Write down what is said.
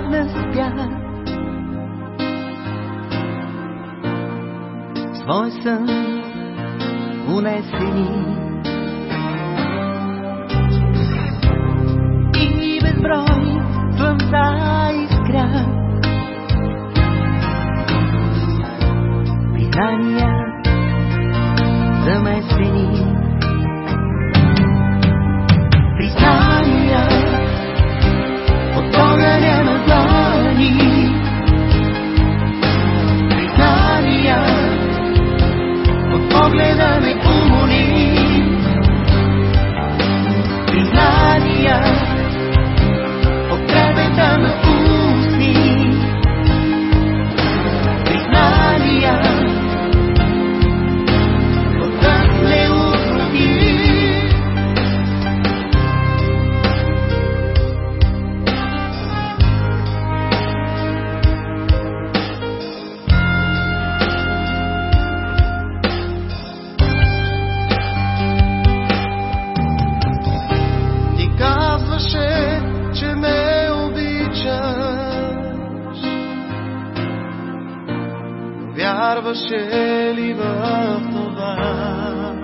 отдавна спя. Свой сън унесени. И безброй слънца искра. Признания замесени. אבא שלי באף טובה